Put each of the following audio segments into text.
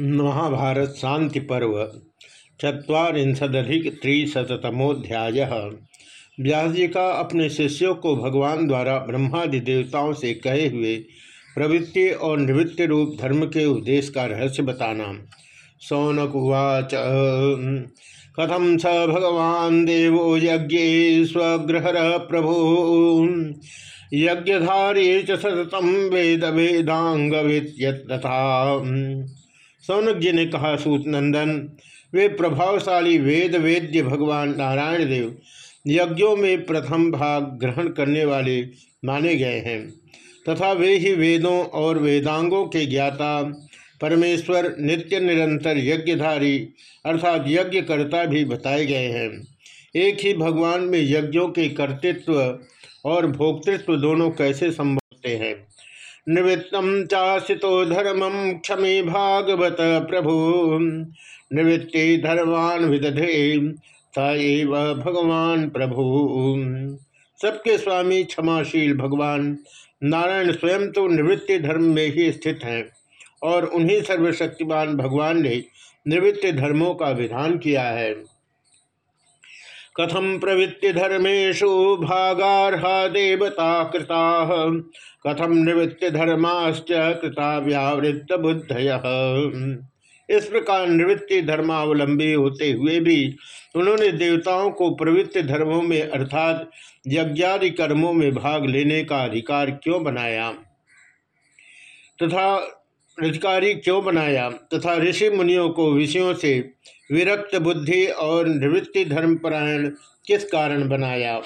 महाभारत शांति पर्व चुरीशदिक त्रिशतमोध्याय व्यास जी का अपने शिष्यों को भगवान द्वारा ब्रह्मादि देवताओं से कहे हुए प्रवृत्ति और निवृत्ति रूप धर्म के उपदेश का रहस्य बताना। सौनक उवाच कथम स भगवान देवो यज्ञ स्वग्रह प्रभु? यज्ञधारी च सततम वेद वेदांग तथा। सौनक जी ने कहा, सूत नंदन, वे प्रभावशाली वेद वेद्य भगवान नारायण देव, यज्ञों में प्रथम भाग ग्रहण करने वाले माने गए हैं। तथा वे ही वेदों और वेदांगों के ज्ञाता, परमेश्वर नित्य निरंतर यज्ञधारी, अर्थात यज्ञकर्ता भी बताए गए हैं। एक ही भगवान में यज्ञों के कर्तृत्व और भोक्तृत्व दोनों कैसे संभवते हैं? निवृत्तम चाशितो धर्मम क्षमे भागवत प्रभु। निवृत्ति धर्मान विदधे तव भगवान प्रभु। सबके स्वामी क्षमाशील भगवान, नारायण स्वयं तो निवृत्ति धर्म में ही स्थित हैं और उन्हीं सर्वशक्तिमान भगवान ने निवृत्ति धर्मों का विधान किया है। कथम प्रवृत्ति धर्मेशु भागारहा देवता कृता? कथम निवृत्ति धर्माश्च कृता व्यावृत्त बुद्धय? इस प्रकार निवृत्ति धर्मावलंबी होते हुए भी उन्होंने देवताओं को प्रवृत्ति धर्मों में अर्थात यज्ञादि कर्मों में भाग लेने का अधिकार क्यों बनाया? तथा अधिकारी क्यों बनाया तथा ऋषि मुनियों को विषयों से विरक्त बुद्धि और निवृत्ति धर्मपरायण किस कारण बनाया?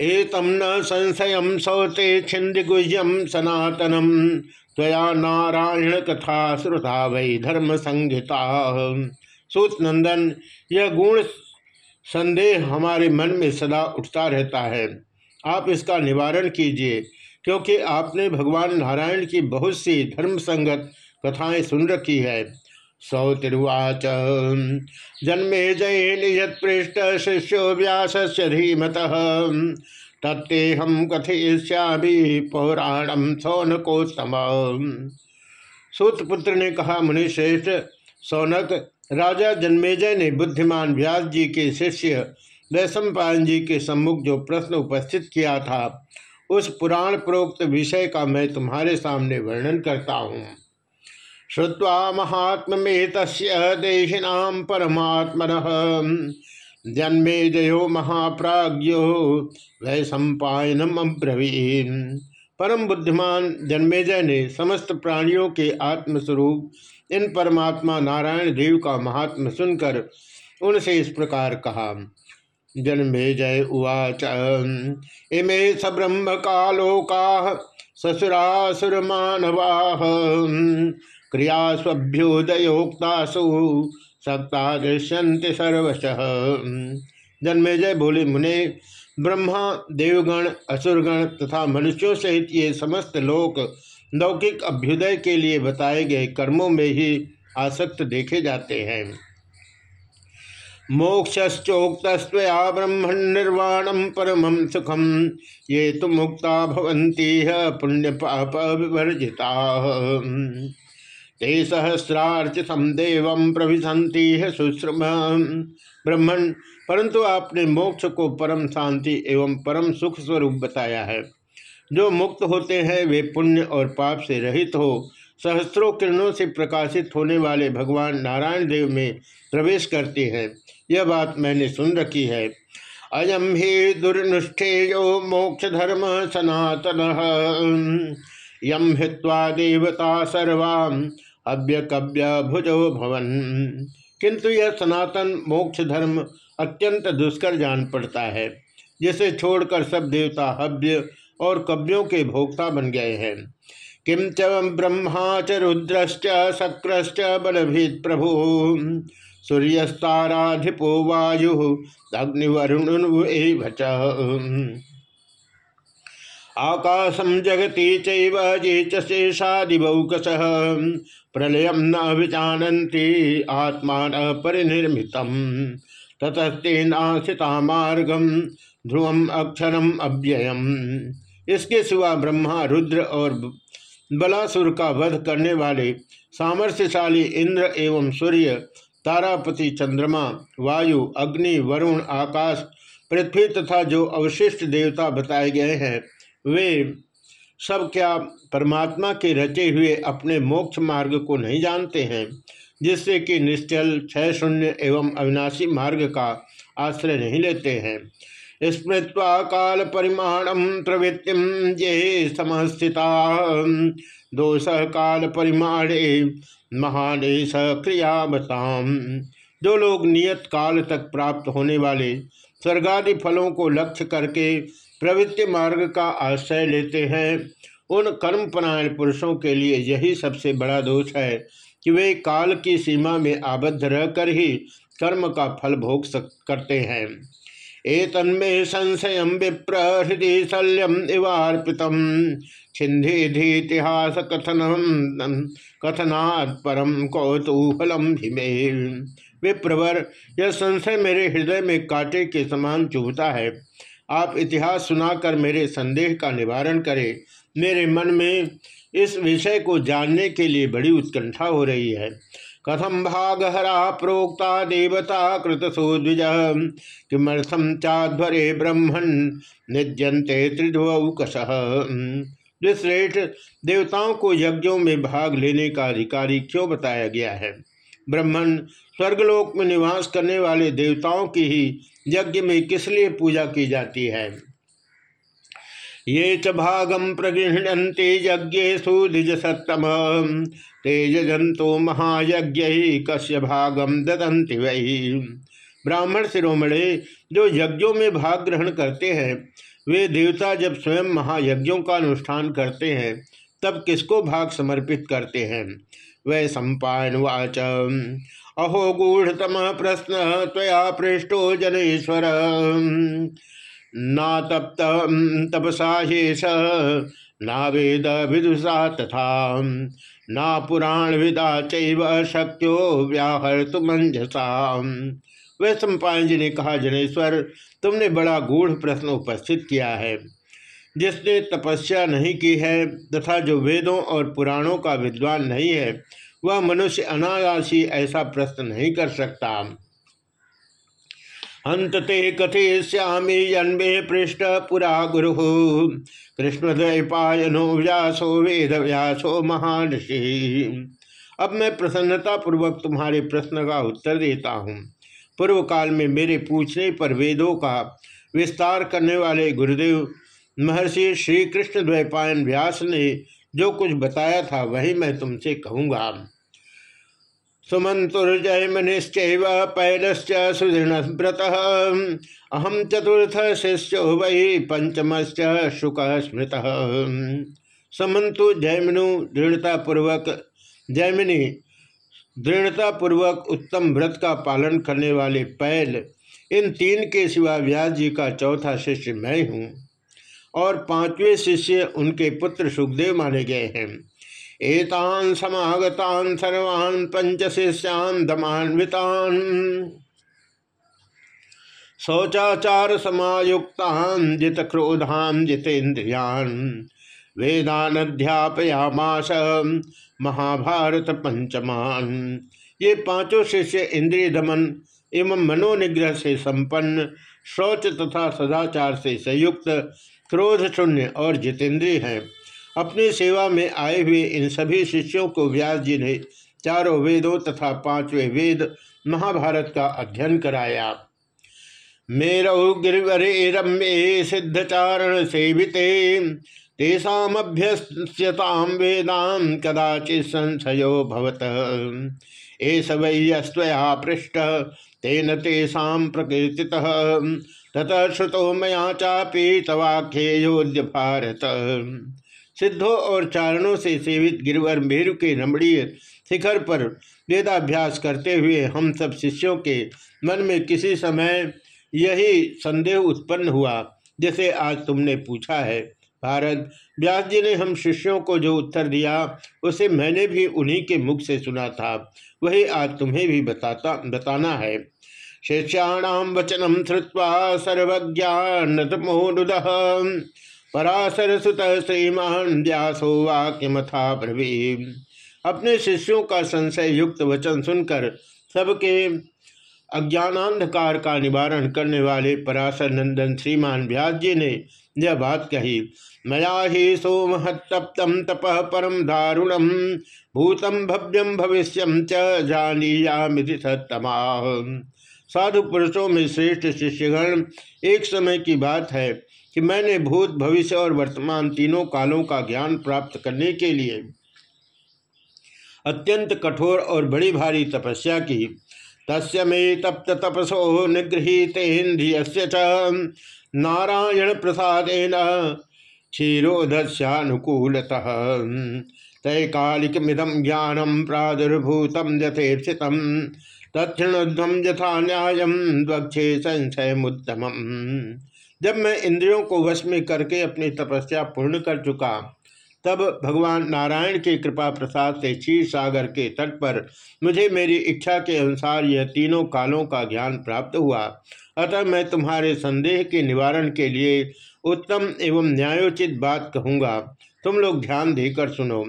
एतम न संशय सौते छिंदगुह्यम सनातनम त्वया नारायण कथा श्रुता वै धर्म संहिता। सूत नंदन, यह गुण संदेह हमारे मन में सदा उठता रहता है। आप इसका निवारण कीजिए। क्योंकि आपने भगवान नारायण की बहुत सी धर्म संगत कथाएँ सुन रखी है। सौतिर्वाच जन्मे जय पृष्ठ शिष्यो व्यास धीमत तत्ते हम कथयिष्यामी पौराणम सौनकोत्तम। सूतपुत्र ने कहा, मुनिश्रेष्ठ, सौनक, राजा जन्मेजय ने बुद्धिमान व्यास जी के शिष्य, वैशंपायन जी के सम्मुख जो प्रश्न उपस्थित किया था उस पुराण प्रोक्त विषय का मैं तुम्हारे सामने वर्णन करता हूँ। श्रुवा महात्मेत देहिनाम परमात्मन। जन्मे जयो महाप्राज्यो वै सम्पायनम अब्रवीन। परम बुद्धिमान जन्मेजय ने समस्त प्राणियों के आत्मस्वरूप, इन परमात्मा नारायण देव का महात्म सुनकर उनसे इस प्रकार कहा जन्मे जय उवाच इमे स ब्रह्म कालोका ससुरासुर मानवा क्रियास्वभ्युदयोक्तासु सत्ता दृश्यंत सर्वश। जन्मे जय बोले मुने, ब्रह्मा, देवगण, असुरगण तथा मनुष्यों सहित ये समस्त लोक लौकिक अभ्युदय के लिए बताए गए कर्मों में ही आसक्त देखे जाते हैं। मोक्षश्चोक्तया ब्रह्मण निर्वाणम परम सुखम ये तो मुक्ता पुण्य पाप विवर्जिता ते सहस्रार्चितम देव प्रभिशंति है सुश्रम। ब्रह्मण परंतु आपने मोक्ष को परम शांति एवं परम सुख स्वरूप बताया है। जो मुक्त होते हैं, वे पुण्य और पाप से रहित हो, सहस्त्रों किरणों से प्रकाशित होने वाले भगवान नारायण देव में प्रवेश करते हैं। यह बात मैंने सुन रखी है। अयम ही दुर्नुष्ठेयो मोक्ष धर्म सनातन। यम हित्वा देवता सर्वा अव्य कव्य भुजो भवन। किंतु यह सनातन मोक्ष धर्म अत्यंत दुष्कर जान पड़ता है, जिसे छोड़कर सब देवता हव्य और कव्यों के भोक्ता बन गए हैं। किम च ब्रह्मा च रुद्रश्च शक्रश्च बलभीत प्रभु। सूर्यस्ताराधिपो वायु अग्निवरुण आकाशम जगती चैव चेषादिबौकस प्रलय न विजानती आत्मा परिनिर्मित। ततस्तेनाशिता मार्गम ध्रुवम अक्षरम अव्ययम। इसके सिवा ब्रह्मा, रुद्र और बलासुर का वध करने वाले सामर्थ्यशाली इंद्र एवं सूर्य तारापति चंद्रमा, वायु, अग्नि, वरुण, आकाश, पृथ्वी तथा जो अवशिष्ट देवता बताए गए हैं, वे सब क्या परमात्मा के रचे हुए अपने मोक्ष मार्ग को नहीं जानते हैं, जिससे कि निश्चल क्षय शून्य एवं अविनाशी मार्ग का आश्रय नहीं लेते हैं। स्मृत्वा काल परिमाणम प्रवृत्तिम ये समस्थिता। दोष काल परिमाणे महादेश क्रियावताम जो लोग नियत काल तक प्राप्त होने वाले स्वर्गादि फलों को लक्ष्य करके प्रवृत्ति मार्ग का आश्रय लेते हैं, उन कर्मपरायण पुरुषों के लिए यही सबसे बड़ा दोष है कि वे काल की सीमा में आबद्ध रहकर ही कर्म का फल भोग सक करते हैं। एतन्मे संशय विप्र हृदय शल्यम इवार्पित छिन्धिधितिहास कथनम कथनात् परम कौतूहलम हिमे विप्रवर, यह संशय मेरे हृदय में कांटे के समान चुभता है। आप इतिहास सुनाकर मेरे संदेह का निवारण करें। मेरे मन में इस विषय को जानने के लिए बड़ी उत्कंठा हो रही है। कथम भागहरा प्रोक्ता देवता कृतसोद्विज किमर्थम चाध्वरे ब्रह्मण निजंते त्रिध्वकश? श्रेष्ठ देवताओं को यज्ञों में भाग लेने का अधिकारी क्यों बताया गया है? ब्रह्मण स्वर्गलोक में निवास करने वाले देवताओं की ही यज्ञ में किस लिए पूजा की जाती है? ये च भागम प्रगृहती यज्ञेशु द्विज सत्तम तेज जंतो महायज्ञ कश्य भागम ददंति वही ब्राह्मण शिरोमणे, जो यज्ञों में भाग ग्रहण करते हैं, वे देवता जब स्वयं महायज्ञों का अनुष्ठान करते हैं, तब किसको भाग समर्पित करते हैं? वै सम्पावाच अहो गूढ़तम प्रश्न तया पृष्ठो जनेश्वर। ना तप्त तपसा हेश ना वेद विदुषा तथा, ना पुराण विदा चैव शक्यो व्याहर तुमंजसा वह सम्पायन जी ने कहा, जनेश्वर, तुमने बड़ा गूढ़ प्रश्न उपस्थित किया है। जिसने तपस्या नहीं की है तथा जो वेदों और पुराणों का विद्वान नहीं है, वह मनुष्य अनायासी ऐसा प्रश्न नहीं कर सकता। हंत ते कथयश्यामी जन्मे पृष्ठ पुरा गुरु। कृष्णद्वैपायनो व्यासो वेद व्यासो महानषि अब मैं प्रसन्नता पूर्वक तुम्हारे प्रश्न का उत्तर देता हूँ। पूर्व काल में मेरे पूछने पर वेदों का विस्तार करने वाले गुरुदेव महर्षि श्री कृष्ण द्वैपायन व्यास ने जो कुछ बताया था वही मैं तुमसे कहूँगा। सुमंतुर्जयमनिश्च पैलश्च सुदृढ़व्रत अहम चतुर्थ शिष्यो वै पंचमश्च शुक स्मृत समंतु जयमनु दृढ़तापूर्वक जयमिनी दृढ़तापूर्वक उत्तम व्रत का पालन करने वाले पैल, इन तीन के सिवा व्यास जी का चौथा शिष्य मैं हूँ और पाँचवें शिष्य उनके पुत्र सुखदेव माने गए हैं। एतान समागतान सर्वान् पंच शिष्यान दमान्वितान। शौचाचार समायुक्तान जित क्रोधान जितेन्द्रियान। वेदानध्यापयामास महाभारत पंचमान ये पाँचों शिष्य इंद्रिय दमन एवं मनोनिग्रह से संपन्न, शौच तथा सदाचार से संयुक्त, क्रोध शून्य और जितेंद्रिय हैं। अपनी सेवा में आए हुए इन सभी शिष्यों को व्यास जी ने चारों वेदों तथा पाँचवें वेद महाभारत का अध्ययन कराया। मेरौ गिरिवरे रम्ये सिद्धचारण सेविते तेषाभ्यस्यताम वेदाम कदाचित संशयो भवत। एस वैयस्वया पृष्ठ, तेन तेषा प्रकृति ततः श्रुतो मया चापी तवाख्येयोद्य भारत। सिद्धों और चारणों से सेवित गिरवर मेरु के रमणीय शिखर पर वेदाभ्यास करते हुए हम सब शिष्यों के मन में किसी समय यही संदेह उत्पन्न हुआ, जैसे आज तुमने पूछा है। भारत, व्यास जी ने हम शिष्यों को जो उत्तर दिया, उसे मैंने भी उन्हीं के मुख से सुना था। वही आज तुम्हें भी बताता, बताना है। शिष्याणाम वचनम श्रुवा सर्वज्ञान पराशर सुत श्रीमान व्यासो वाक्यमथा ब्रवी अपने शिष्यों का संशय युक्त वचन सुनकर सबके अज्ञानांधकार का निवारण करने वाले पराशर नंदन श्रीमान व्यास जी ने यह बात कही, मया ही सोमहतप्तम तप परम दारुणम भूतम भव्यम भविष्यम च जानीयामिति साधु पुरुषों में श्रेष्ठ शिष्यगण एक समय की बात है कि मैंने भूत भविष्य और वर्तमान तीनों कालों का ज्ञान प्राप्त करने के लिए अत्यंत कठोर और बड़ी भारी तपस्या की। तस्य मे तप्त तपसो निगृहीतेन्द्रिय नारायण प्रसादेन क्षीरोदस्यानुकूलतः। तैकालिकमिदम ज्ञानम प्रादुर्भूतम यथेक्षित तत्णध्वम यथा न्याय, द्वक्षे संशय उत्तम जब मैं इंद्रियों को वश में करके अपनी तपस्या पूर्ण कर चुका, तब भगवान नारायण के कृपा प्रसाद से क्षीर सागर के तट पर मुझे मेरी इच्छा के अनुसार यह तीनों कालों का ज्ञान प्राप्त हुआ। अतः मैं तुम्हारे संदेह के निवारण के लिए उत्तम एवं न्यायोचित बात कहूँगा। तुम लोग ध्यान देकर सुनो।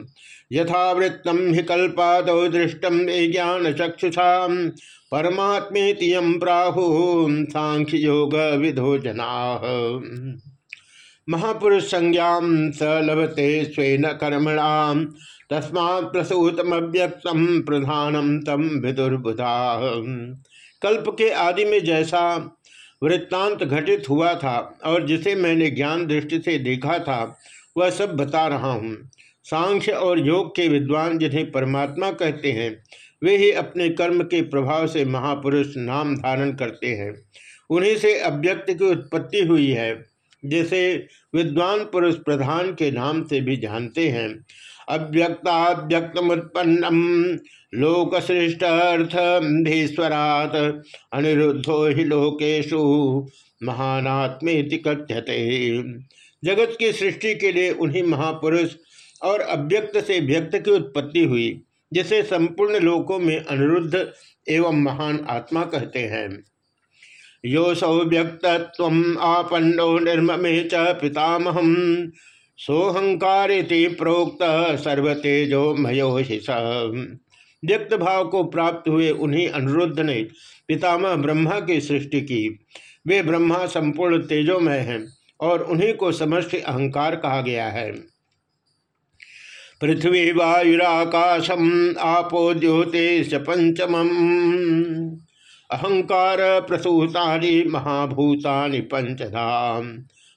यथावृत्तम हि कल्पाद दृष्टम ज्ञान चक्षुषा परमात्मेतियम प्राहु सांख्य योग विधो महापुरुष संज्ञा स लभते स्वेन कर्मणाम तस्मा प्रसूतम प्रसूतमव्यक्तम प्रधानम तम विदुर्बुधा। कल्प के आदि में जैसा वृत्तांत घटित हुआ था और जिसे मैंने ज्ञान दृष्टि से देखा था, वह सब बता रहा हूँ। सांख्य और योग के विद्वान जिन्हें परमात्मा कहते हैं, वे ही अपने कर्म के प्रभाव से महापुरुष नाम धारण करते हैं। उन्हीं से अव्यक्त की उत्पत्ति हुई है, जिसे विद्वान पुरुष प्रधान के नाम से भी जानते हैं। अव्यक्ताव्यक्तमुत्पन्नम लोक सृष्ट अर्थधीश्वरात अनिरुद्धो ही लोकेशु महानात्मे कथ्यते। जगत की सृष्टि के लिए उन्हीं महापुरुष और अव्यक्त से व्यक्त की उत्पत्ति हुई, जिसे संपूर्ण लोकों में अनिरुद्ध एवं महान आत्मा कहते हैं। योसौ व्यक्तत्व आपन्नो निर्मे च पितामह सोहंकार प्रोक्त सर्वतेजो मयोशिष व्यक्त भाव को प्राप्त हुए उन्हीं अनुरुद्ध ने पितामह ब्रह्मा की सृष्टि की। वे ब्रह्मा संपूर्ण तेजोमय हैं और उन्हीं को समष्टि अहंकार कहा गया है। पृथ्वी वायुराकाशम आपो ज्योतिष पंचम अहंकार प्रसूतानि महाभूतानि पंचधाम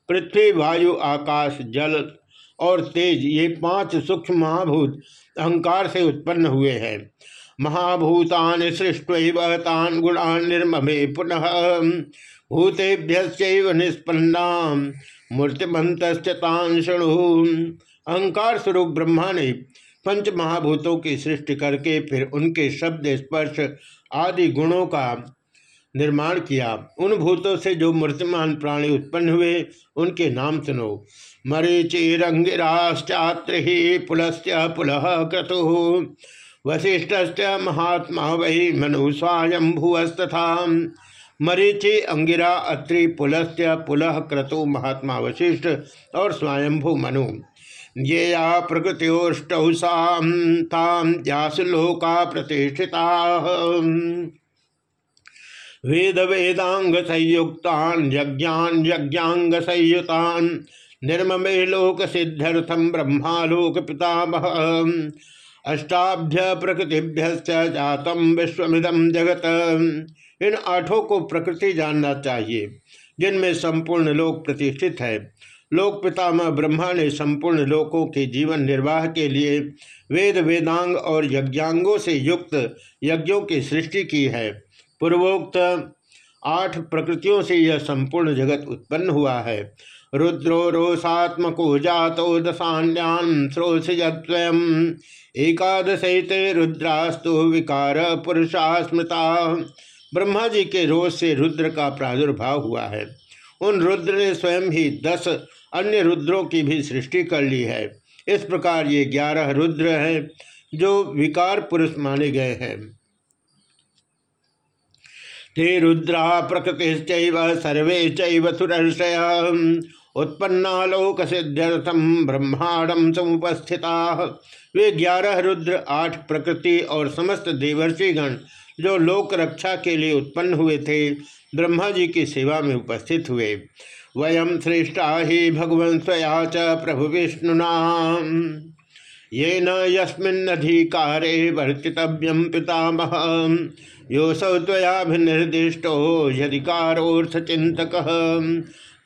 पृथ्वी वायु आकाश, जल और तेज, ये पाँच सूक्ष्म महाभूत अहंकार से उत्पन्न हुए हैं। महाभूतान सृष्टतान गुणान निर्मे पुनः। भूतेभ्य निष्पन्ना मूर्तिमंत शृणु अहंकार स्वरूप ब्रह्मा ने पंच महाभूतों की सृष्टि करके फिर उनके शब्द स्पर्श आदि गुणों का निर्माण किया। उन भूतों से जो मूर्तिमान प्राणी उत्पन्न हुए, उनके नाम सुनो। मरीचिरंगिराश्चात्र पुलस्य पुलह क्रतु। वशिष्ठ महात्मा वही मनु स्वयं भुवस्तथा मरीचि अंगिरा अत्रि पुलस्य पुलह क्रतु महात्मा वशिष्ठ और स्वयंभु मनु। ये या प्रकृत्योष्टौ ताम लोका प्रतिष्ठिता। वेद वेदांग संयुक्तान, यज्ञान यज्ञांग संयुतान निर्ममे लोक सिद्ध्यर्थम ब्रह्मालोक पितामह। अष्टाभ्य प्रकृतिभ्य जातम विश्वमिदम जगत। इन आठों को प्रकृति जानना चाहिए, जिनमें संपूर्ण लोक प्रतिष्ठित है। लोक पितामह ब्रह्मा ने संपूर्ण लोकों के जीवन निर्वाह के लिए वेद वेदांग और यज्ञांगों से युक्त यज्ञों की सृष्टि की है। पूर्वोक्त आठ प्रकृतियों से यह संपूर्ण जगत उत्पन्न हुआ है। रुद्रो रोषात्मको जातो दशान्यान श्रोषयम एकादश रुद्रास्तु विकार पुरुषा स्मृता। ब्रह्मा जी के रोष से रुद्र का प्रादुर्भाव हुआ है। उन रुद्र ने स्वयं ही दस अन्य रुद्रों की भी सृष्टि कर ली है। इस प्रकार ये ग्यारह रुद्र हैं, जो विकार पुरुष माने गए हैं। ते रुद्रा प्रकृति सर्वे चुरर्षय उत्पन्नालोक सिद्ध्यर्थम ब्रह्मांडम समुपस्थिता। वे ग्यारह रुद्र, आठ प्रकृति और समस्त देवर्षिगण जो लोक रक्षा के लिए उत्पन्न हुए थे, ब्रह्मा जी की सेवा में उपस्थित हुए। वयम श्रेष्ठा ही भगवन् स्वया च प्रभु विष्णुना ये न यस्मिन्नधिकारे वर्तितव्यम पितामह। योसौ त्वयाभिनिर्दिष्टो यदिकारोर्थचिंतक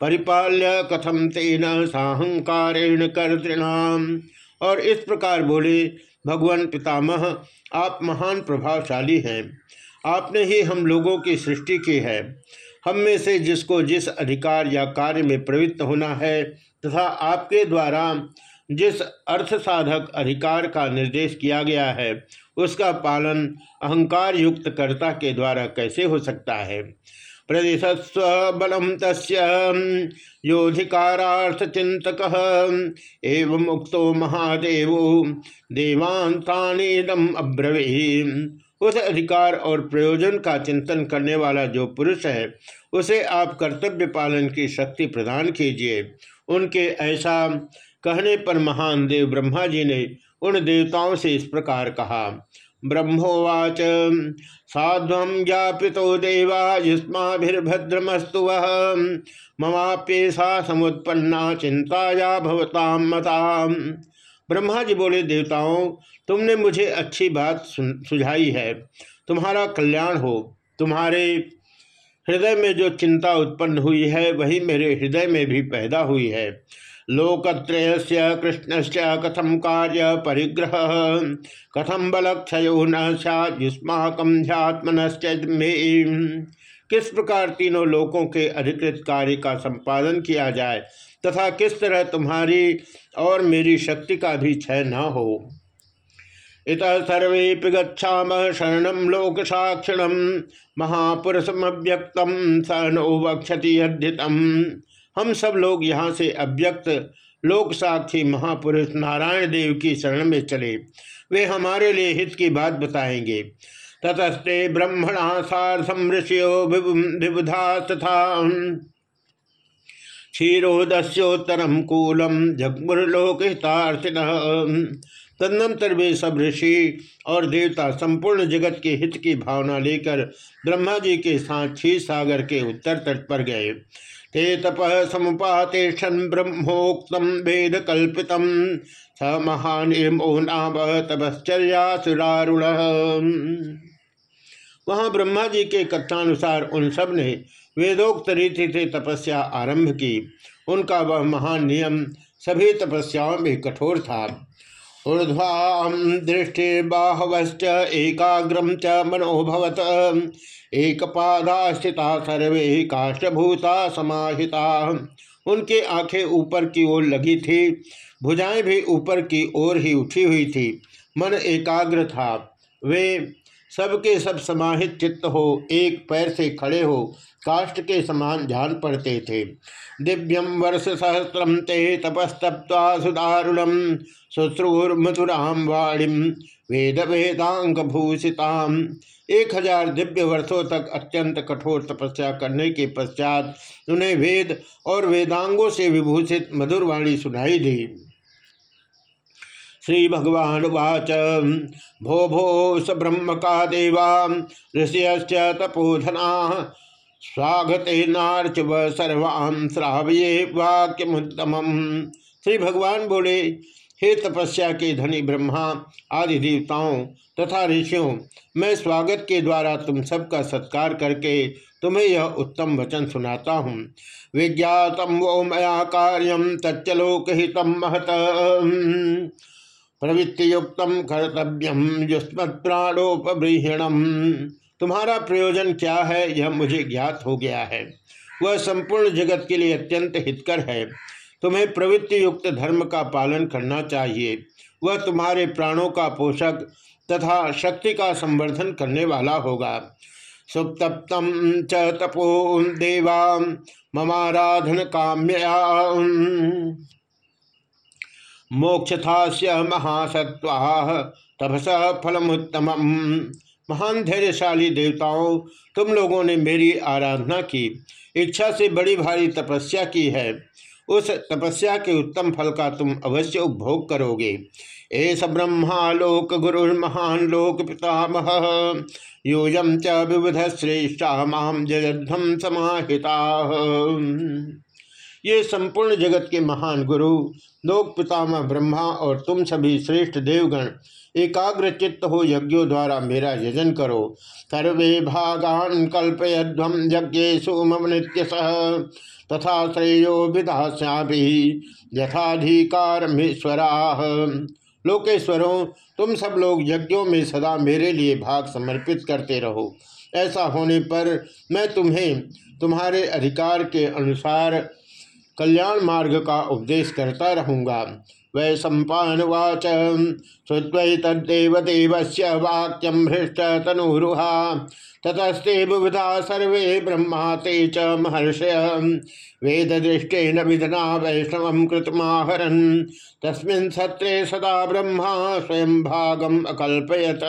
परिपाल्य कथम तेन साहंकारेण कर्तृणाम। और इस प्रकार बोले, भगवान पितामह, आप महान प्रभावशाली हैं। आपने ही हम लोगों की सृष्टि की है। हम में से जिसको जिस अधिकार या कार्य में प्रवृत्त होना है तथा आपके द्वारा जिस अर्थ साधक अधिकार का निर्देश किया गया है, उसका पालन अहंकार युक्त कर्ता के द्वारा कैसे हो सकता है? प्रदिशस्व बलम तस्य योधिकारार्थ चिंतक एवं महादेव, देवांतानीदम अब्रवी उस अधिकार और प्रयोजन का चिंतन करने वाला जो पुरुष है, उसे आप कर्तव्य पालन की शक्ति प्रदान कीजिए। उनके ऐसा कहने पर महान देव ब्रह्मा जी ने उन देवताओं से इस प्रकार कहा, ब्रह्मोवाच साध्वम ज्ञापितो देवा, युष्माभिर्भद्रमस्तु वह ममाप्येषा समुत्पन्ना चिंताया भवताम मता ब्रह्मा जी बोले, देवताओं तुमने मुझे अच्छी बात सुझाई है। तुम्हारा कल्याण हो। तुम्हारे हृदय में जो चिंता उत्पन्न हुई है, वही मेरे हृदय में भी पैदा हुई है। लोकत्रय कृष्ण से कथम कार्य परिग्रह कथम बलक्षयो न सयुष्माकम्ध्यात्मनश्च मे। किस प्रकार तीनों लोकों के अधिकृत कार्य का संपादन किया जाए, तथा किस तरह तुम्हारी और मेरी शक्ति का भी क्षय न हो। इत सर्वे गच्छाम शरण लोक साक्षिण महापुरुषमव्यक्तम स नो वक्षति हम सब लोग यहाँ से अव्यक्त लोक साक्षी महापुरुष नारायण देव की शरण में चले। वे हमारे लिए हित की बात बताएँगे। ततस्ते ब्रह्मणा साधम ऋषियो विबुधा तथा क्षीरोदस्योत्तरम कूलम जगमुर्लोकहितार्थिन तदनंतर वे सब ऋषि और देवता संपूर्ण जगत के हित की भावना लेकर ब्रह्मा जी के साथ क्षीर सागर के उत्तर तट पर गए। ते तप समुपातेषण ब्रह्मोक्तम वेद कल्पित स महान नाम तपश्चर्यासुरारूढ़ वहाँ ब्रह्मा जी के कथानुसार उन सबने वेदोक्त रीति से तपस्या आरंभ की। उनका वह महान नियम सभी तपस्याओं में कठोर था। ऊर्ध्वाम दृष्टिर्बाहवश्च एकाग्रम च मनोभवत। एक पादा स्थिता सर्वे काष्ठभूता समाहिता। उनके आँखें ऊपर की ओर लगी थी, भुजाएँ भी ऊपर की ओर ही उठी हुई थी। मन एकाग्र था। वे सबके सब समाहित चित्त हो, एक पैर से खड़े हो काष्ठ के समान ध्यान पड़ते थे। दिव्यम वर्ष सहस्रम ते तपस्तप्ता सुदारुणम शुश्रूर्मथुराम वाणीम वेद वेदांग भूषिताम एक हज़ार दिव्य वर्षों तक अत्यंत कठोर तपस्या करने के पश्चात उन्हें वेद और वेदांगों से विभूषित मधुरवाणी सुनाई दी। श्री भगवान वाच भो भो स ब्रह्म का देवा, ऋषियश्च तपोधना। स्वागते नार्च व सर्वान् श्रावये वाक्यमुत्तम श्री भगवान बोले, हे तपस्या के धनी ब्रह्मा आदि देवताओं तथा ऋषियों, मैं स्वागत के द्वारा तुम सबका सत्कार करके तुम्हें यह उत्तम वचन सुनाता हूँ। विज्ञातम वो मया कार्यम तच्चलोकहित महत प्रवृत्ति युक्त कर्तव्यम युष्मत प्राणोपबृहणम तुम्हारा प्रयोजन क्या है, यह मुझे ज्ञात हो गया है। वह संपूर्ण जगत के लिए अत्यंत हितकर है। तुम्हें प्रवृत्ति युक्त धर्म का पालन करना चाहिए। वह तुम्हारे प्राणों का पोषक तथा शक्ति का संवर्धन करने वाला होगा। सुप्तप्तम च तपो देवा ममाराधन काम्यया मोक्षथास्य महासत्वा तपस फलमुत्तम महान धैर्यशाली देवताओं, तुम लोगों ने मेरी आराधना की। इच्छा से बड़ी भारी तपस्या की है। उस तपस्या के उत्तम फल का तुम अवश्य उपभोग करोगे। एस ब्रह्मा लोक गुरु महान लोक पितामह यूजम च विविध श्रेष्ठा माम जगद्धम समाहिता। ये संपूर्ण जगत के महान गुरु, लोक पितामह ब्रह्मा और तुम सभी श्रेष्ठ देवगण, एकाग्र चित्त हो यज्ञों द्वारा मेरा यजन करो। सर्वे भागान कल्पयध्वम यज्ञेशु मम नित्य तथा श्रेयो विधाश्यापि यथाधिकार लोकेश्वरों, तुम सब लोग यज्ञों में सदा मेरे लिए भाग समर्पित करते रहो। ऐसा होने पर मैं तुम्हें, तुम्हारे अधिकार के अनुसार कल्याण मार्ग का उपदेश करता रहूँगा। वै सम्पावाच श्रुत्वै तद्देव से वाक्यम हृष्ट तनुरुहा। ततस्ते बुधा सर्वे ब्रह्मा ते च महर्षय। वेद दृष्टेन विधना वैष्णव कृतमाहरन। तस्मिन् सत्रे सदा ब्रह्मा स्वयं भागम अकल्पयत।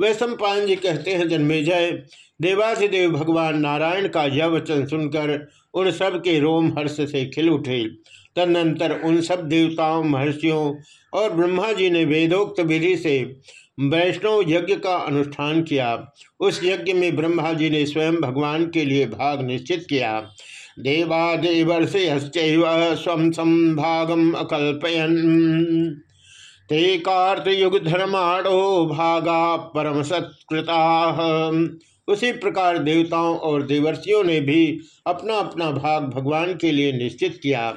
वैश्वपायन जी कहते हैं, जन्मेजय। देवाधिदेव भगवान नारायण का यह वचन सुनकर उन सब के रोम हर्ष से खिल उठे। तदनंतर उन सब देवताओं, महर्षियों और ब्रह्मा जी ने वेदोक्त विधि से वैष्णव यज्ञ का अनुष्ठान किया। उस यज्ञ में ब्रह्मा जी ने स्वयं भगवान के लिए भाग निश्चित किया। देवादेवर्षि स्व संभागम अकल्पयन। ते कार्तयुग धर्माणो भागा परम सत्कृता उसी प्रकार देवताओं और देवर्षियों ने भी अपना अपना भाग भगवान के लिए निश्चित किया।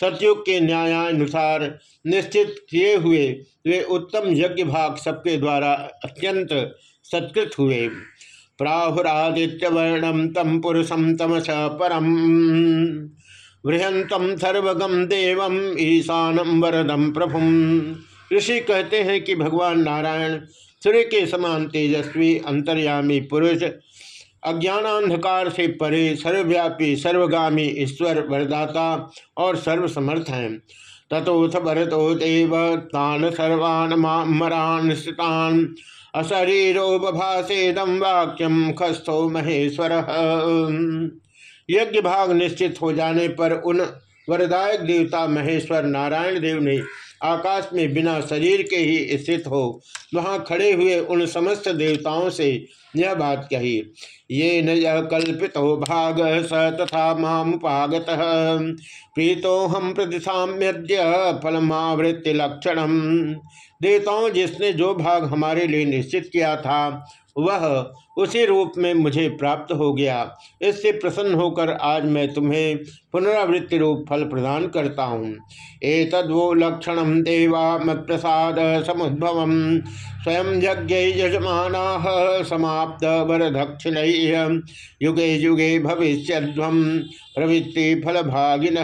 सतयुग के न्यायानुसार निश्चित किए हुए वे उत्तम यज्ञ भाग सबके द्वारा अत्यंत सत्कृत हुए। प्राहुरादित्य वर्णम तम पुरुषम तमस परम। बृहंतम सर्वगम देवम ईशानम वरदम प्रभुम। ऋषि कहते हैं कि भगवान नारायण सूर्य के समान तेजस्वी, अंतर्यामी पुरुष, अज्ञानांधकार से परे, सर्वव्यापी, सर्वगामी ईश्वर, वरदाता और सर्वसमर्थ हैं। तथोथ भरतो देव, तान सर्वान मरान स्थितान। अशरीरो बभासेदम वाक्यम खस्थो महेश्वर। यज्ञ भाग निश्चित हो जाने पर उन वरदायक देवता महेश्वर नारायण देव ने आकाश में बिना शरीर के ही स्थित हो, वहाँ खड़े हुए उन समस्त देवताओं से यह बात कही, ये न यह कल्पित हो भाग, स तथा मामुपागत प्रीतो हम प्रतिसाम्यद्य फलमावृत्ति लक्षण देवताओं, जिसने जो भाग हमारे लिए निश्चित किया था वह उसी रूप में मुझे प्राप्त हो गया। इससे प्रसन्न होकर आज मैं तुम्हें पुनरावृत्ति रूप फल प्रदान करता हूँ। एक तद्वो लक्षण देवा मत प्रसाद समुद्भव स्वयं यज्ञ यजमान समाप्त वर दक्षिण युगे युगे भविष्य प्रवृत्ति फल भागिन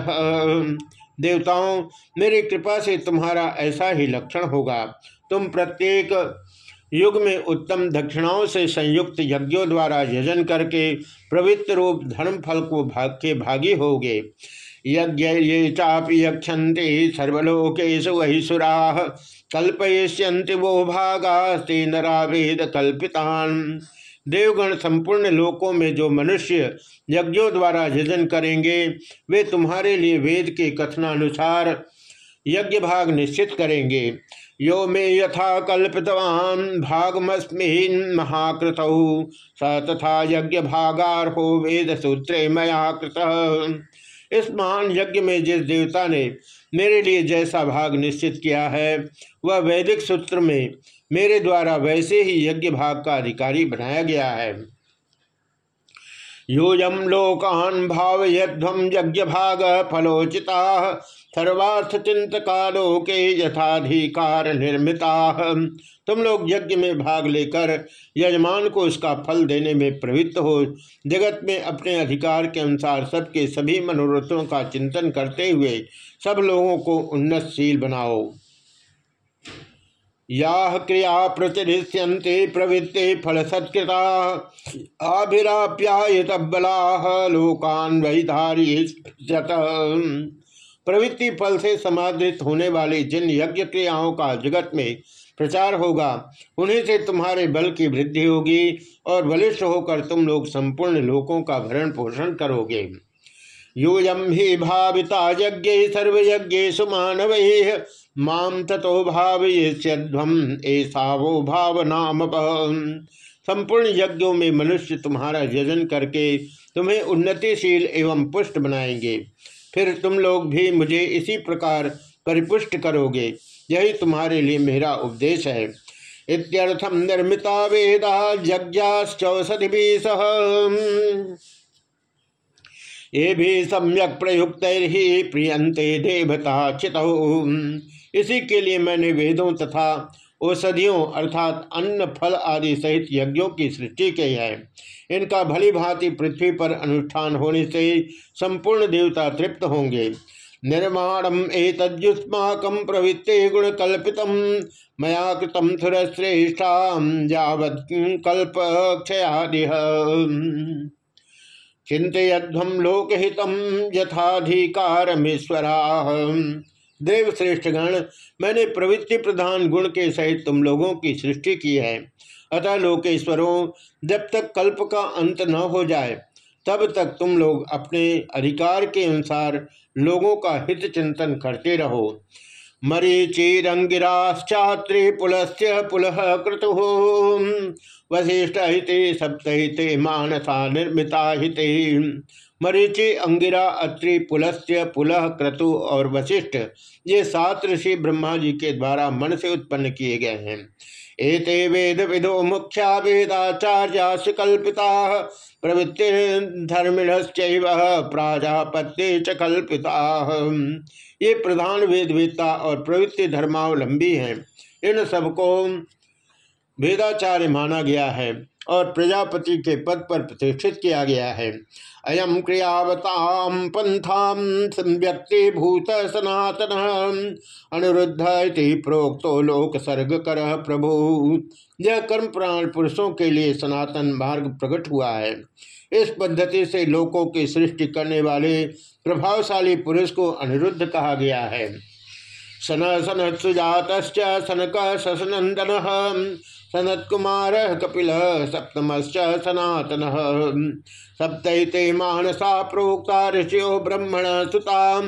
देवताओं, मेरी कृपा से तुम्हारा ऐसा ही लक्षण होगा। तुम प्रत्येक युग में उत्तम दक्षिणाओं से संयुक्त यज्ञों द्वारा यजन करके प्रवृत्त रूप धर्म फल को भाग के भागी होगे। यज्ञ ये चापि यक्षन्ति सर्वलोकेशु वही सुरा कल्पयिष्यन्ति वो भागास्ते नरा वेद कल्पितान। देवगण संपूर्ण लोकों में जो मनुष्य यज्ञों द्वारा यजन करेंगे, वे तुम्हारे लिए वेद के कथनानुसार यज्ञ भाग निश्चित करेंगे। यो मे यथा कल्पितवान, भागमस्मिन् महाकृत। स तथा यज्ञ भागारहो वेद सूत्रे मया कृत। इस महान यज्ञ में जिस देवता ने मेरे लिए जैसा भाग निश्चित किया है, वह वैदिक सूत्र में मेरे द्वारा वैसे ही यज्ञ भाग का अधिकारी बनाया गया है। यूयम लोकान भाव यध्वम यज्ञ भाग फलोचिता सर्वार्थ चिंतका लोके यथाधिकार निर्मिता तुम लोग यज्ञ में भाग लेकर यजमान को उसका फल देने में प्रवृत्त हो। जगत में अपने अधिकार के अनुसार सबके सभी मनोरथों का चिंतन करते हुए सब लोगों को उन्नतशील बनाओ। या क्रिया प्रचरिष्यन्ते प्रवृत्ते फल सत्कृता आभिराप्यायतबला लोकान वही प्रवृत्ति फल से समाधित होने वाली जिन यज्ञ क्रियाओं का जगत में प्रचार होगा, उन्हीं से तुम्हारे बल की वृद्धि होगी और बलिष्ठ होकर तुम लोग संपूर्ण लोकों का भरण पोषण करोगे। यूयम ही भाविता यज्ञ सर्वयज्ञेशु मानव माम तथो भावय्यध्वम ऐसा वो भाव नाम संपूर्ण यज्ञों में मनुष्य तुम्हारा यजन करके तुम्हें उन्नतिशील एवं पुष्ट बनाएँगे। फिर तुम लोग भी मुझे इसी प्रकार परिपुष्ट करोगे। यही तुम्हारे लिए मेरा उपदेश है। इत्यर्थम निर्मिता वेदा यज्ञाश्चौषधि सह ये भी सम्यक प्रयुक्त ही प्रियंते देवता चित। इसी के लिए मैंने वेदों तथा औषधियों अर्थात अन्न, फल आदि सहित यज्ञों की सृष्टि की है। इनका भली भांति पृथ्वी पर अनुष्ठान होने से संपूर्ण देवता तृप्त होंगे। निर्माणम एतजुष्माक प्रवृत्ति गुण कल्पित मया कृतम सुरश्रेष्ठा जावत कल्प क्षयादिह लोकहित यथाधिकारमेश्वरा। देव श्रेष्ठगण मैंने प्रवृत्ति प्रधान गुण के सहित तुम लोगों की सृष्टि की है। अतः लोकेश्वरों, जब तक कल्प का अंत न हो जाए, तब तक तुम लोग अपने अधिकार के अनुसार लोगों का हित चिंतन करते रहो। मरीचिरंगिराश्चात्रि पुलस्य वशिष्ठ हिते सप्तहिते मानसा निर्मिता हिते। मरीचि अंगिरा अत्रि पुलस्य पुलह क्रतु और वशिष्ठ ये सात ऋषि ब्रह्मा जी के द्वारा मन से उत्पन्न किए गए हैं। एते वेद विदो मुख्या वेदाचार्यास कल्पिता प्रवृत्ति धर्मिणश्च प्राजापत्य च कल्पिता। ये प्रधान वेद वेदता और प्रवृत्ति धर्मावलंबी हैं। इन सबको वेदाचार्य माना गया है और प्रजापति के पद पर प्रतिष्ठित किया गया है। अयम क्रियावताम पंथा व्यक्ति भूत सनातन अनुरुद्ध प्रोक्तो लोक सर्ग कर प्रभु। यह कर्म प्राण पुरुषों के लिए सनातन मार्ग प्रकट हुआ है। इस पद्धति से लोकों की सृष्टि करने वाले प्रभावशाली पुरुष को अनिरुद्ध कहा गया है। सन सन सुजात सनक ससनंदन सनत कुमार कपिल सप्तमश्च सनातन। सप्तते मानसा प्रोक्ता ऋषियो ब्रह्मण सुता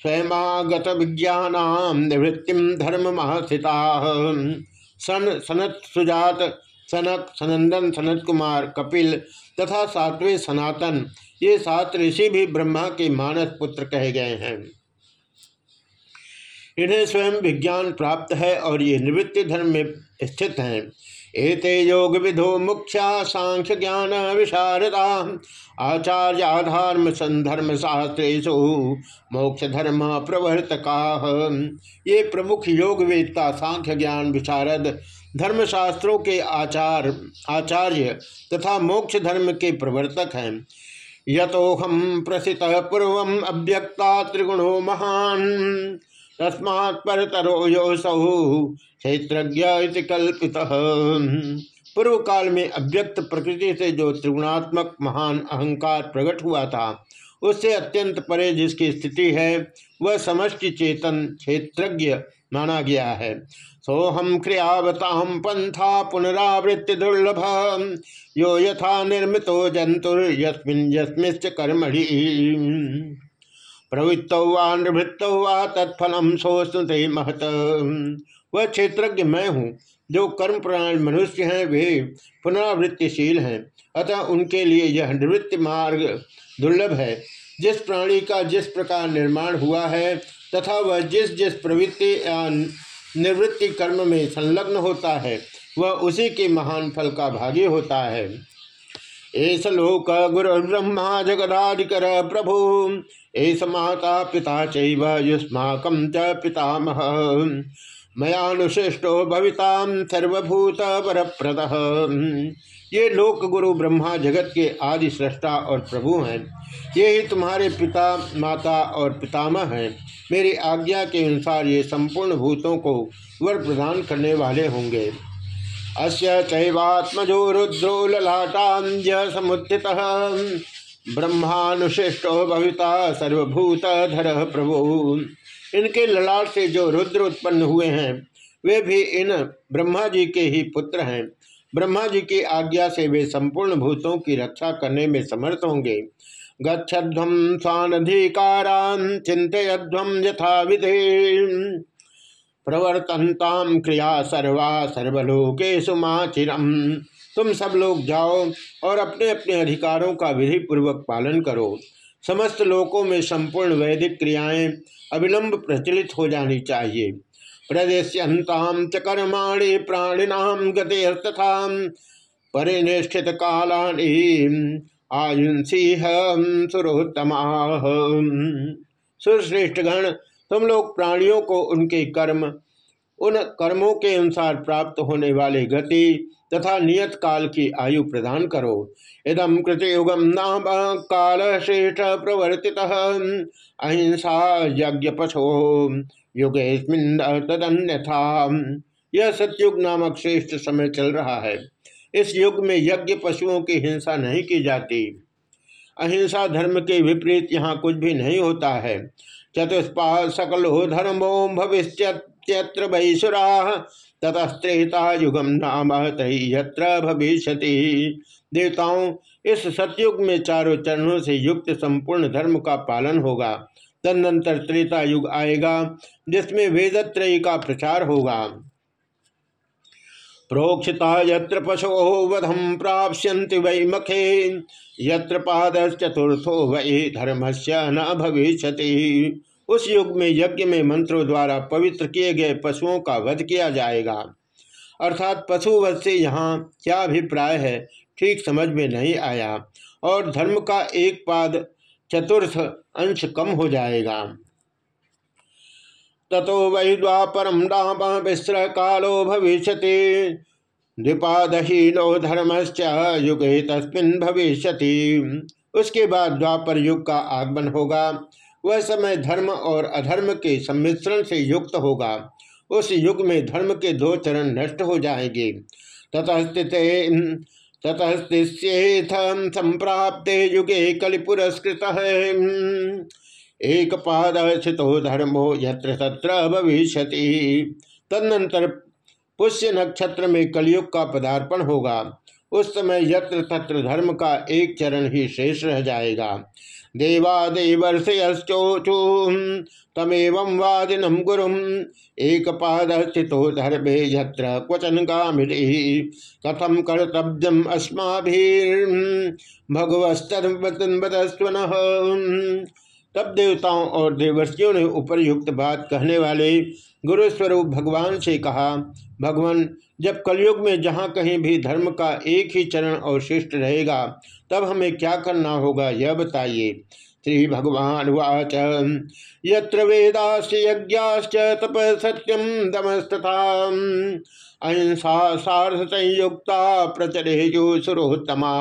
स्वयंगत विज्ञान निवृत्ति धर्म महस्थिता सन, सनत सुजात, सनक, सनंदन सनत कुमार कपिल तथा सातवें सनातन, ये सात ऋषि भी ब्रह्मा के मानस पुत्र कहे गए हैं। इन्हें स्वयं विज्ञान प्राप्त है और ये निवृत्ति धर्म में स्थित हैं। एते योग विधो मुख्या सांख्य ज्ञान विशारदा। आचार्य धर्म संधर्म शास्त्रेशु मोक्ष धर्म प्रवर्तका। ये प्रमुख योग वेदता सांख्य ज्ञान विशारद धर्मशास्त्रों के आचार, आचार्य तथा मोक्ष धर्म के प्रवर्तक हैं। यतोहम प्रसित पूर्व अव्यक्ता त्रिगुणो महान। तस्मात् परतरो योसौ क्षेत्रज्ञ कल्पित। पूर्व काल में अव्यक्त प्रकृति से जो त्रिगुणात्मक महान अहंकार प्रकट हुआ था, उससे अत्यंत परे जिसकी स्थिति है, वह समष्टि चेतन क्षेत्रज्ञ माना गया है। सोहम क्रियावताम पंथा पुनरावृत्ति दुर्लभ, यो यथा निर्मितो जंतुर यस्मिन यस्मिश्च कर्मणि। प्रवृत्त वा वा तत्फलम सोचते महत। वह क्षेत्रज्ञ मैं हूँ, जो कर्म प्राण मनुष्य हैं, वे पुनरावृत्तिशील हैं। अतः उनके लिए यह निवृत्ति मार्ग दुर्लभ है। जिस प्राणी का जिस प्रकार निर्माण हुआ है, तथा वह जिस जिस प्रवृत्ति या निवृत्ति कर्म में संलग्न होता है, वह उसी के महान फल का भागी होता है। एस लोक गुरु ब्रह्मा जगदाधिकर प्रभु। एस माता पिता चुष्माकम च पितामह। मयानुशिष्टो भविता सर्वभूत वरप्रद ये लोक गुरु, ब्रह्मा, जगत के आदि सृष्टा और प्रभु हैं। ये ही तुम्हारे पिता, माता और पितामह हैं। मेरी आज्ञा के अनुसार ये संपूर्ण भूतों को वर प्रदान करने वाले होंगे। अस्य चैवात्मजो रुद्रो ललाटांज समुत्थित। ब्रह्मानुशिष्टो भविता सर्वभूत धर प्रभु। इनके ललाट से जो रुद्र उत्पन्न हुए हैं, वे भी इन ब्रह्मा जी के ही पुत्र हैं। ब्रह्मा जी की आज्ञा से वे संपूर्ण भूतों की रक्षा करने में समर्थ होंगे। गच्छध्वम स्वानधिकारान चिंतयध्वम यथा विधि प्रवर्तनताम क्रिया सर्वा सर्वलोके सुमाचिरम तुम सब लोग जाओ और अपने अपने अधिकारों का विधि पूर्वक पालन करो। समस्त लोकों में संपूर्ण वैदिक क्रियाएँ अविलंब प्रचलित हो जानी चाहिए। प्रदेश्यंताम च कर्माणि प्राणिनाम गते तथा परिनिष्ठित कालानि आयुंसी सुरोत्तमा। सुश्रेष्ठ गण, तुम लोग प्राणियों को उनके कर्म, उन कर्मों के अनुसार प्राप्त होने वाले गति तथा नियत काल की आयु प्रदान करो। इदम कृतयुगम नाम काल श्रेष्ठ प्रवर्ति अहिंसा यज्ञ पशो युगे तदन्यथा। यह सतयुग नामक श्रेष्ठ समय चल रहा है। इस युग में यज्ञ पशुओं की हिंसा नहीं की जाती। अहिंसा धर्म के विपरीत यहाँ कुछ भी नहीं होता है। चतुष्पा सकलो धर्मो भविष्यत्र वैसुरा, ततस्त्रेता युगम नाम तही यत्र भविष्य देवताओं, इस सतयुग में चारों चरणों से युक्त संपूर्ण धर्म का पालन होगा। तदनंतर त्रेता युग आएगा, जिसमें वेदत्रयी का प्रचार होगा। प्रोक्षिता यत्र पशो वधम प्राप्यंति वै मखे, यत्र पाद चतुर्थो वै धर्म से न भविष्य उस युग में यज्ञ में मंत्रों द्वारा पवित्र किए गए पशुओं का वध किया जाएगा। अर्थात पशुवध से यहाँ क्या अभिप्राय है, ठीक समझ में नहीं आया और धर्म का एक पाद चतुर्थ अंश कम हो जाएगा। ततो वही द्वापरम राम कालो भविष्य द्विपादहीनो धर्मश्च युग तस्मिन भविष्य उसके बाद द्वापर युग का आगमन होगा। वह समय धर्म और अधर्म के सम्मिश्रण से युक्त होगा। उस युग में धर्म के दो चरण नष्ट हो जाएँगे। ततः स्थित ततस्थित्येथम संप्राप्ते युगे कलि पुरस्कृत एक पाद स्थितो धर्मो यत्र तत्र भविष्य तदनंतर पुष्य नक्षत्र में कलयुग का पदार्पण होगा। उस समय यत्र तत्र धर्म का एक चरण ही शेष रह जाएगा। देवा देवादेवर्षयश्चोचू तमेव वादिनम गुरु एक पाद स्थितो धर्मे यत्र क्वचन गामिनी कथम कर्तव्यम अस्माभीर्भगवस्तन तब देवताओं और देवर्षियों ने उपरयुक्त बात कहने वाले गुरुस्वरूप भगवान से कहा, भगवान, जब कलयुग में जहाँ कहीं भी धर्म का एक ही चरण अवशिष्ट रहेगा, तब हमें क्या करना होगा, यह बताइए। श्री भगवान वाच यत्र तप सत्यम दमस्तथा। अहिंसा सार्थ संयुक्ता प्रचरेजु सुरोत्तमा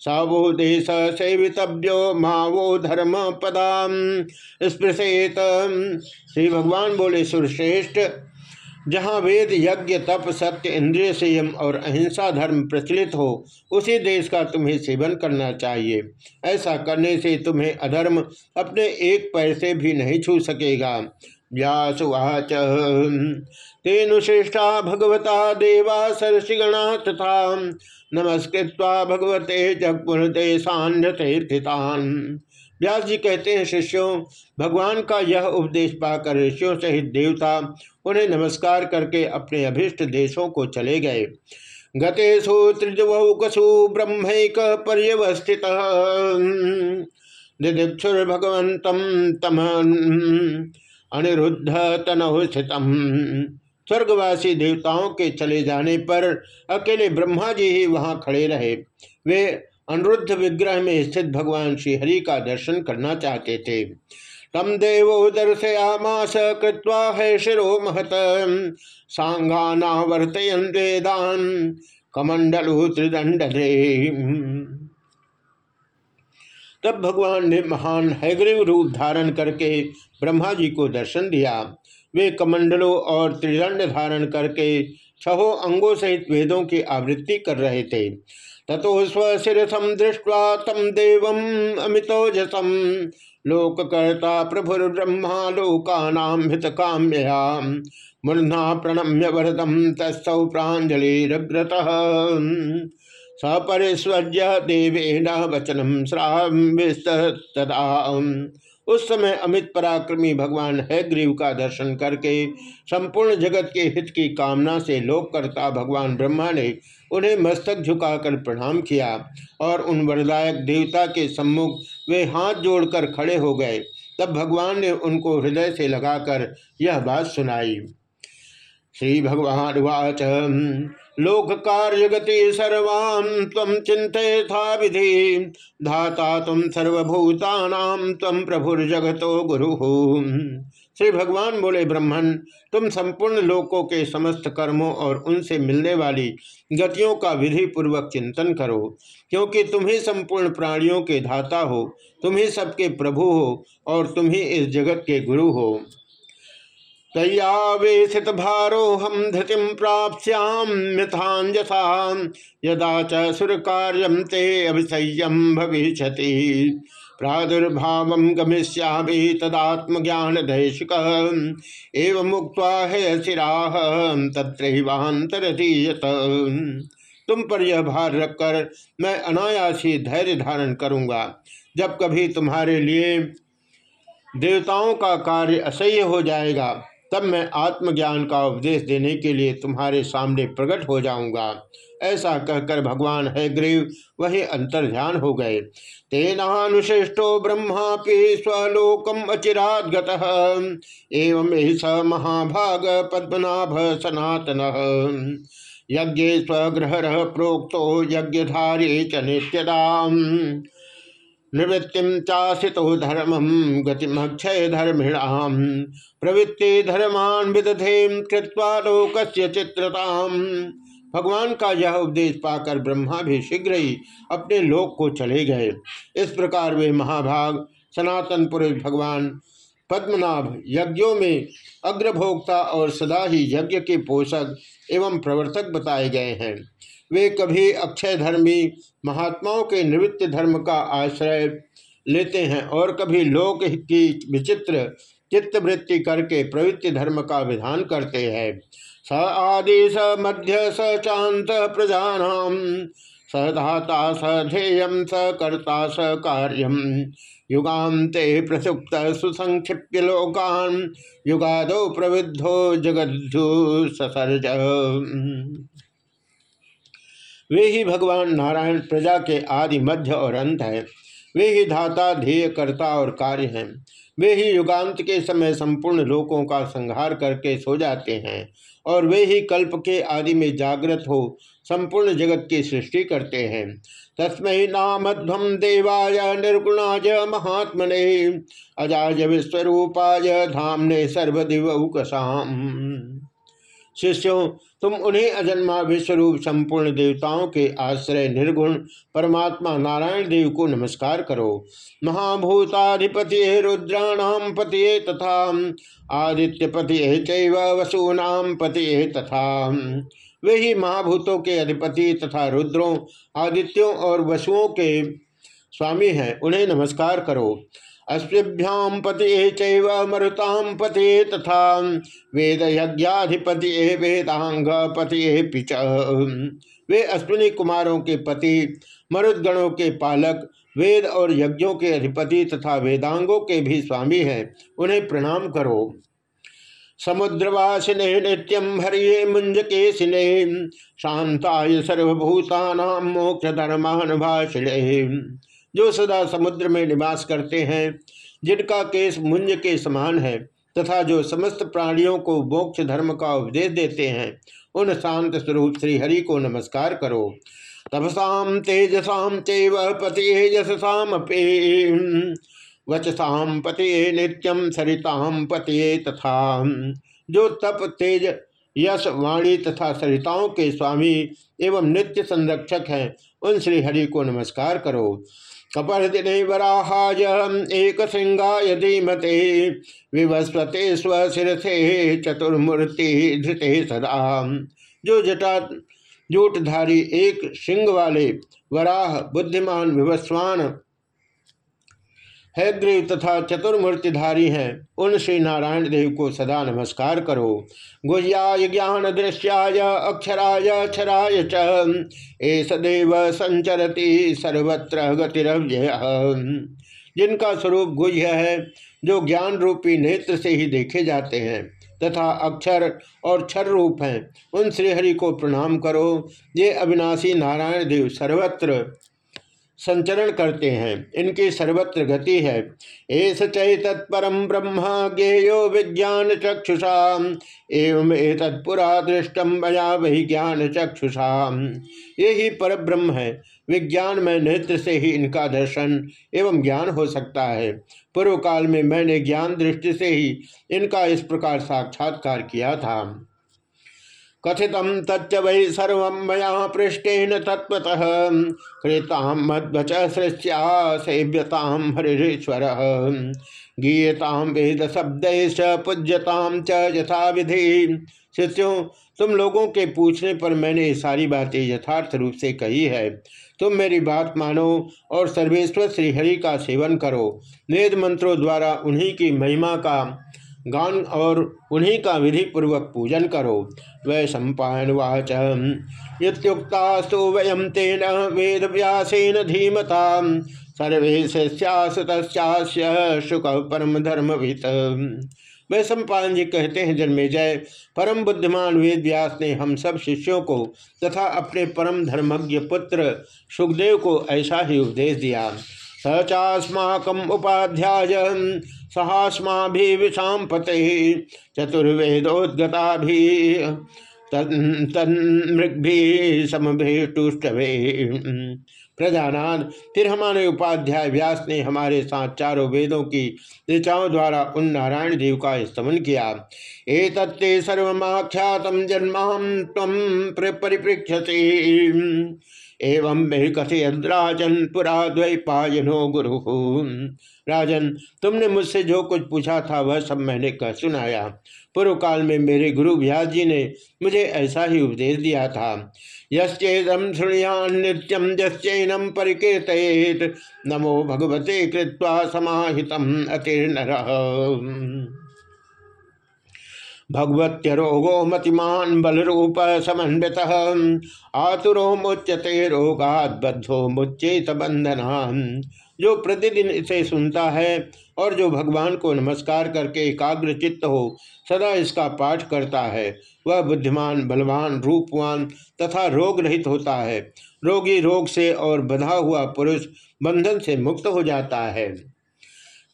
सवो देश सेवितव्यो मावो धर्म पदाम स्पृशेत। श्री भगवान बोले सुरश्रेष्ठ जहाँ वेद, यज्ञ, तप, सत्य, इंद्रिय संयम और अहिंसा धर्म प्रचलित हो, उसी देश का तुम्हें सेवन करना चाहिए। ऐसा करने से तुम्हें अधर्म अपने एक पैसे भी नहीं छू सकेगा। व्यासुवाच तेनुश्रेष्ठा भगवता देवा सरसिगणा तथा नमस्कृत्वा भगवते जगपुरते सान्यते व्यास जी कहते हैं, शिष्यों, भगवान का यह उपदेश पाकर ऋषियों सहित देवता उन्हें नमस्कार करके अपने अभिष्ट देशों को चले गए। गतेशु त्रिजवकसु ब्रह्मक पर्यवस्थित। दिदिक्षुर्भगवंतम तम अनिरुद्ध तनहु स्थितम स्वर्गवासी देवताओं के चले जाने पर अकेले ब्रह्मा जी ही वहाँ खड़े रहे। वे अनिरुद्ध विग्रह में स्थित भगवान श्रीहरि का दर्शन करना चाहते थे। तम देवो दर्शयामास कृत्वा है शिरो महत सांगानावर्तयन वेदान कमंडलु त्रिदंड तब भगवान ने महान हैग्रीव रूप धारण करके ब्रह्मा जी को दर्शन दिया। वे कमंडलों और त्रिदंड धारण करके छहो अंगों सहित वेदों की आवृत्ति कर रहे थे। ततो स्वशिरसम दृष्ट्वा तम देव अमितोजसम लोककर्ता प्रभुर्ब्रह्मा लोकानाम हित काम्यया मूर्धा प्रणम्य वरदम तस्व प्राजलिव्रत सपरिस्वज्य देवेन वचनम श्राविस्तदा उस समय अमित पराक्रमी भगवान हैग्रीव का दर्शन करके संपूर्ण जगत के हित की कामना से लोक करता भगवान ब्रह्मा ने उन्हें मस्तक झुकाकर प्रणाम किया और उन वरदायक देवता के सम्मुख वे हाथ जोड़कर खड़े हो गए। तब भगवान ने उनको हृदय से लगाकर यह बात सुनाई। श्री भगवान वाच। लोक कार्य गति सर्वाम तम था विधि। धाता तुम सर्वभूतानाम तम प्रभुर्जगतो गुरु। श्री भगवान बोले ब्रह्मण तुम संपूर्ण लोकों के समस्त कर्मों और उनसे मिलने वाली गतियों का विधि पूर्वक चिंतन करो। क्योंकि तुम ही संपूर्ण प्राणियों के धाता हो, तुम ही सबके प्रभु हो और तुम ही इस जगत के गुरु हो। तय्यावेशित भारोहम धृतिम प्राप्स्याम्यथाजसा यदा च सुर कार्यम ते अभिसय्यम भविष्य प्रादुर्भाव गमिष्यामि तदात्मज्ञान दैशिक एवं मुक्त है शिरा तत्रैवांतरधीयत तुम पर यह भार रखकर मैं अनायासी धैर्य धारण करूँगा। जब कभी तुम्हारे लिए देवताओं का कार्य असह्य हो जाएगा तब मैं आत्मज्ञान का उपदेश देने के लिए तुम्हारे सामने प्रकट हो जाऊँगा। ऐसा कहकर भगवान है ग्रीव वही अंतर ध्यान हो गए। तेनानुशिष्टो ब्रह्मापि स्वलोकम अचिरात एवं स महाभाग पद्मनाभ सनातन। यज्ञ स्वग्रह प्रोक्तो यज्ञधारी च नित्यदाम। निवृत्ति चाशितो धर्मम गतिमक्षय धर्मिणाम प्रवृत्ति धर्मान विदधे कृत्वा लोकस्य चित्रताम भगवान का यह उपदेश पाकर ब्रह्मा भी शीघ्र ही अपने लोक को चले गए। इस प्रकार वे महाभाग, सनातन पुरुष भगवान, पद्मनाभ यज्ञों में अग्रभोक्ता और सदा ही यज्ञ के पोषक एवं प्रवर्तक बताए गए हैं। वे कभी अक्षय धर्मी महात्माओं के निवृत्त धर्म का आश्रय लेते हैं और कभी लोक की विचित्र चित्तवृत्ति करके प्रवृत्ति धर्म का विधान करते हैं। स आदि स मध्य स चांत प्रजानाम। स ध्येयम स कर्ता स कार्यम युगान्ते प्रसुप्त सुसंक्षिप्य लोकान। युगादो प्रवृद्धो जगद्धु ससर्ज वे ही भगवान नारायण प्रजा के आदि मध्य और अंत हैं। वे ही धाता ध्येय कर्ता और कार्य हैं। वे ही युगांत के समय संपूर्ण लोकों का संहार करके सो जाते हैं और वे ही कल्प के आदि में जागृत हो संपूर्ण जगत की सृष्टि करते हैं। तस्मय नामध्वम देवाय निर्गुणाज महात्मने अजाज विश्वरूपाय धामने सर्वदिवकसाम शिष्यों, तुम उन्हें अजन्मा विश्वरूप संपूर्ण देवताओं के आश्रय, निर्गुण परमात्मा नारायण देव को नमस्कार करो। महाभूताधिपति रुद्राणाम पति तथा आदित्यपति चैव वसूनाम पति तथा वे ही महाभूतों के अधिपति तथा रुद्रों, आदित्यों और वसुओं के स्वामी हैं, उन्हें नमस्कार करो। अश्विभ्याम पति चैव मरुताम पति तथा वेद यज्ञाधिपति वेदांग पति पिच वे अश्विनी कुमारों के पति, मरुदगणों के पालक, वेद और यज्ञों के अधिपति तथा वेदांगों के भी स्वामी हैं। उन्हें प्रणाम करो। समुद्रवासिने नित्यम हरिये मुंज के सिने शांताय सर्वभूता मोक्ष धर्मानुभाषिणे जो सदा समुद्र में निवास करते हैं, जिनका केस मुंज के समान है, तथा जो समस्त प्राणियों को मोक्ष धर्म का उपदेश देते हैं, उन शांत स्वरूप श्री हरि को नमस्कार करो। तपसाम तेजसाम चैव पति यशसाम पति नित्यम सरिताम पति तथा। जो तप, तेज, यश, वाणी तथा सरिताओं के स्वामी एवं नित्य संरक्षक हैं, उन श्री हरि को नमस्कार करो। कपर्दिने वराहाय एक सिंगाय धीमते, विवस्वते स्वशिथे चतुर्मूर्ति धृते सदा। जो जटा जूटधारी एक सिंह वाले वराह, बुद्धिमान, विवस्वान हैग्रीव तथा चतुर्मूर्तिधारी हैं। उन श्री नारायण देव को सदा नमस्कार करो। गुह्याय ज्ञान दृश्याय अक्षराय अक्षराय च। सदैव संचरती सर्वत्र गतिरव्यय। जिनका स्वरूप गुह्य है, जो ज्ञान रूपी नेत्र से ही देखे जाते हैं, तथा अक्षर और क्षर रूप हैं, उन श्रीहरि को प्रणाम करो। ये अविनाशी नारायण देव सर्वत्र संचरण करते हैं। इनकी सर्वत्र गति है। एस तत्परम ब्रह्म, ज्ञेयो विज्ञान चक्षुषा। एवं ए तत्पुरा दृष्टम मया वही ज्ञान चक्षुषा। ये ही पर ब्रह्म है। विज्ञान में नेत्र से ही इनका दर्शन एवं ज्ञान हो सकता है। पूर्व काल में मैंने ज्ञान दृष्टि से ही इनका इस प्रकार साक्षात्कार किया था। कथित तच्च वै सर्व मया पृष्ठेन तत्वतः कृताम मद्वच सृष्या सेव्यताम हरिश्वर गीयताम वेद शब्द पूज्यताम च यथा विधि शिष्यों, तुम लोगों के पूछने पर मैंने सारी बातें यथार्थ रूप से कही है। तुम मेरी बात मानो और सर्वेश्वर श्रीहरि का सेवन करो। वेद मंत्रों द्वारा उन्हीं की महिमा का गान और उन्हीं का विधि पूर्वक पूजन करो। वै सम्पावाच युक्तास्तु वयम तेन वेद व्यासेन धीमता। सर्वे शुक परम धर्म वै सम्पान जी कहते हैं जन्मे जय परम बुद्धिमान वेद व्यास ने हम सब शिष्यों को तथा अपने परम धर्मज्ञ पुत्र सुखदेव को ऐसा ही उपदेश दिया। स चास्माकम उपाध्याय। सहास्मा भी विषाम पते चतुर्वेदोदगता भी तन्मृग्भी समभेटुष्टवे फिर हमारे उपाध्याय व्यास ने हमारे साथ चारों वेदों की ऋचाओं द्वारा उन नारायण देव का स्तमन किया। ए तत्ते सर्वख्यात जन्मा तम परिपृक्षसी एवं मे कथयद राजन पुरा द्वैपायनो गुरु। राजन, तुमने मुझसे जो कुछ पूछा था, वह सब मैंने कह सुनाया। पूर्व काल में मेरे गुरु व्यास जी ने मुझे ऐसा ही उपदेश दिया था। यश्चेदम श्रृणयान नित्यम जश्चैनम परिकीर्तयेत। नमो भगवते कृत्वा समाहितम अतिर्नर। भगवत्यरोगो मतिमान बलरूप समन्वित आतुरो मुच्यते रोगात बद्धो मुच्चेत बंधना जो प्रतिदिन इसे सुनता है और जो भगवान को नमस्कार करके एकाग्र चित्त हो, सदा इसका पाठ करता है। वह बुद्धिमान, बलवान, रूपवान तथा रोग रहित होता है। रोगी रोग से और बधा हुआ पुरुष बंधन से मुक्त हो जाता है।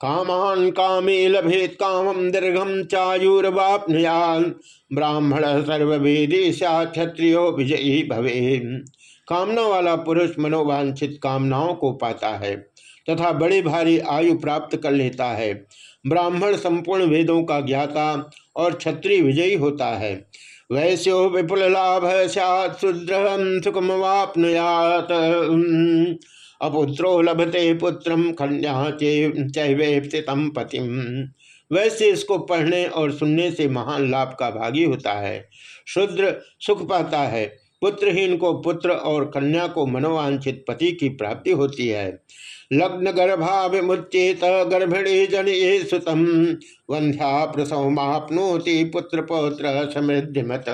कामान कामे लभेत कामम दीर्घम चायुर्वापनुयान। ब्राह्मण सर्वेदी क्षत्रियो विजयी भवे कामना वाला पुरुष मनोवांछित कामनाओं को पाता है तथा बड़ी भारी आयु प्राप्त कर लेता है। ब्राह्मण संपूर्ण वेदों का ज्ञाता और क्षत्रिय विजयी होता है। वैश्यो विपुल लाभ सैद्र सुखमवापनुयात। अपुत्रो लभते पुत्रम कन्या चैवेप्सितम पतिम वैसे इसको पढ़ने और सुनने से महान लाभ का भागी होता है। शुद्र सुख पाता है। पुत्रहीन को पुत्र और कन्या को मनोवांछित पति की प्राप्ति होती है। लग्न गर्भा विमुचेत गर्भिणी जन ये सुतम। वंध्या प्रसव मापनोति पुत्र पौत्र समृद्धि मत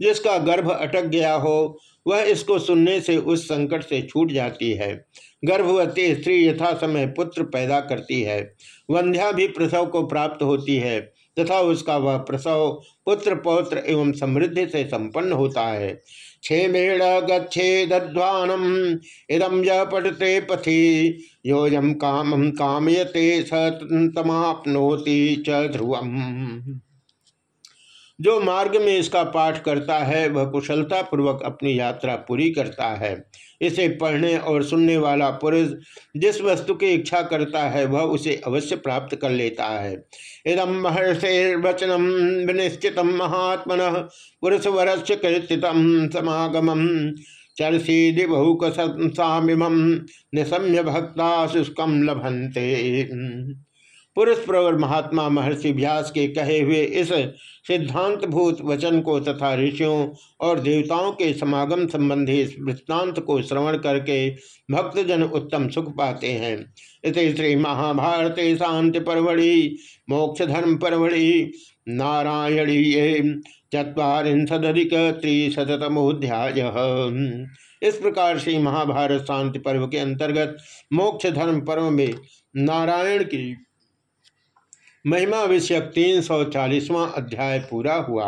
जिसका गर्भ अटक गया हो वह इसको सुनने से उस संकट से छूट जाती है। गर्भवती स्त्री यथा समय पुत्र पैदा करती है। वंध्या भी प्रसव को प्राप्त होती है तथा उसका वह प्रसव पुत्र, पौत्र एवं समृद्धि से संपन्न होता है। क्षेमेण गच्छेदध्वानम इदम य पटते पथि। योजम कामम कामयते सतमापनोति च ध्रुवम। जो मार्ग में इसका पाठ करता है, वह कुशलता पूर्वक अपनी यात्रा पूरी करता है। इसे पढ़ने और सुनने वाला पुरुष जिस वस्तु की इच्छा करता है, वह उसे अवश्य प्राप्त कर लेता है। इदम महर्षिर्वचनम विनिश्चित महात्मन पुरुष वरस्य समागम चरसी दिबहुक सामिम निशम्य भक्ता शुष्कम लभंते पुरुष प्रवर महात्मा महर्षि व्यास के कहे हुए इस सिद्धांतभूत वचन को तथा ऋषियों और देवताओं के समागम संबंधी वृत्तांत को श्रवण करके भक्तजन उत्तम सुख पाते हैं। इस श्री महाभारत शांति परवड़ी, मोक्ष धर्म परवड़ी नारायणी नारायणीय चुरीशदिक त्रिशतमोध्याय इस प्रकार से महाभारत शांति पर्व के अंतर्गत मोक्ष धर्म पर्व में नारायण की महिमा विषयक तीन सौ चालीसवां अध्याय पूरा हुआ।